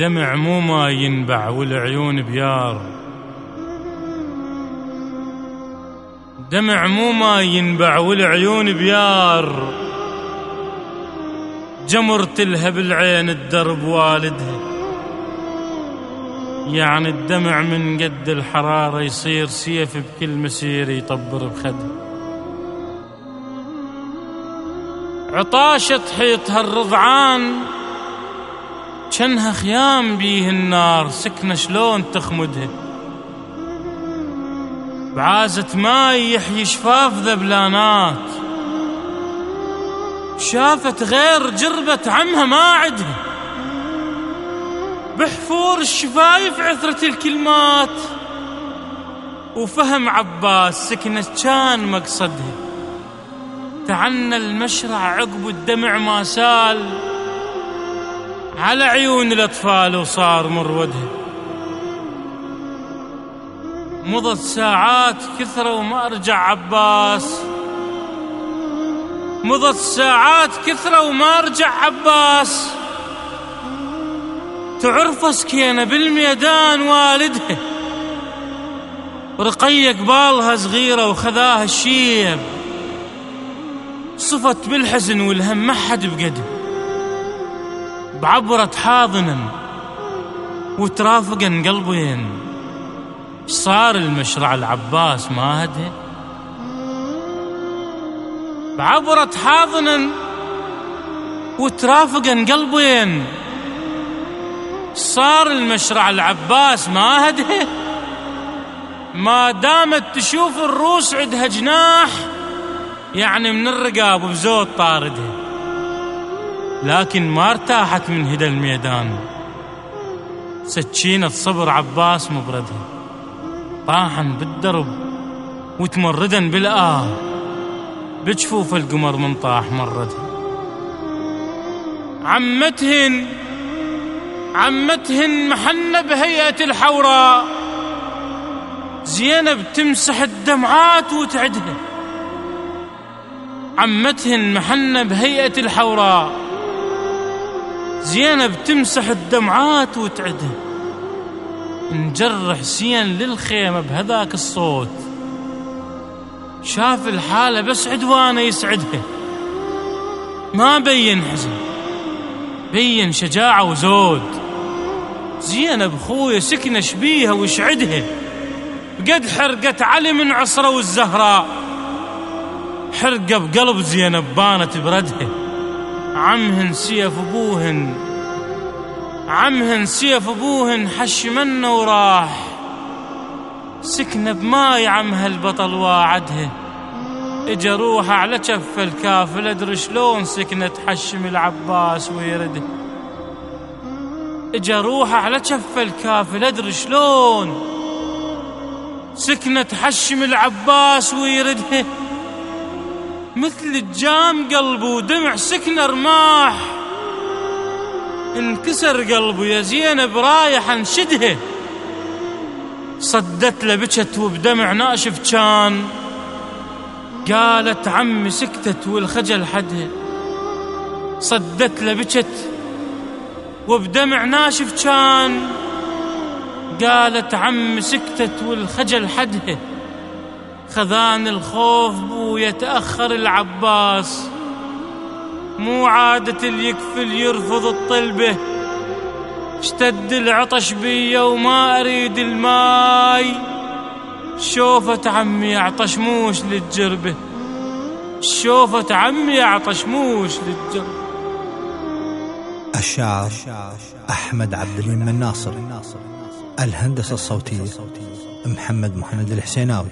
الدمع مو ما ينبع والعيون بيار. دمع مو ما ينبع والعيون بيار. جمر تلهب العين الدرب والدها يعني الدمع من قد الحرارة يصير سيف بكل مسير يطبر بخده. عطاشة حيطها الرضعان. شنها خيام بيه النار سكنة شلون تخمدها بعازة ماي يحيي شفاف ذبلانات شافت غير جربة عمها ما عدها. بحفور الشفايف عثرة الكلمات. وفهم عباس سكنة كان مقصدها. تعنى المشرع عقب الدمع ما سال. على عيون الأطفال وصار مرودها مضت ساعات كثرة وما رجع عباس. مضت ساعات كثرة وما رجع عباس. تعرف سكينة بالميدان والدها رقية قبالها صغيرة وخذاها الشيب. صفت بالحزن والهم ما حد بقده. بعبرت حاضنا وترافقا قلبين. صار المشرع العباس ما هده بعبرت حاضنا وترافقا قلبين. صار المشرع العباس ما هده ما دامت تشوف الروس عندها جناح يعني من الرقاب بزود طاردها لكن ما ارتاحت من هدى الميدان. سكينة صبر عباس مبردها طاحا بالدرب وتمردا بالآه. بجفوف القمر من طاح مردها عمتهن عمتهن محنة بهيئة الحوراء زينب تمسح الدمعات وتعدها. عمتهن محنة بهيئة الحوراء زينب تمسح الدمعات وتعدها نجر حسين للخيمة بهذاك الصوت. شاف الحالة بس عدوانه يسعدها ما بين حزن بين شجاعة وزود. زينب خويا سكنة شبيها وشعدها قد حرقت علي من عصرة والزهراء حرقة بقلب زينب بانت بردها عمهن سيف ابوهن عمهن سيف ابوهن حش منه وراح سكنة بماي عمها البطل واعدها اجا روحه على كف الكافل ادري شلون سكنة حشم العباس ويرده. اجا روحه على كف الكافل ادري شلون سكنة حشم العباس ويرده. مثل الجام قلبه ودمع سكنة رماح انكسر قلبه يا زينب رايح انشدها صدت له بكت وبدمع ناشف كان. قالت عمي سكتت والخجل حدها صدت له بكت وبدمع ناشف كان. قالت عمي سكتت والخجل حدها خذان الخوف بو يتأخر العباس. مو عادة اليكفل يرفض الطلبة. اشتد العطش بي وما أريد الماي. شوفة عمي عطشموش للجربة. شوفة عمي عطشموش للجربة. الشاعر أحمد عبد الناصر الهندسة الصوتية. محمد محمد الحسيناوي.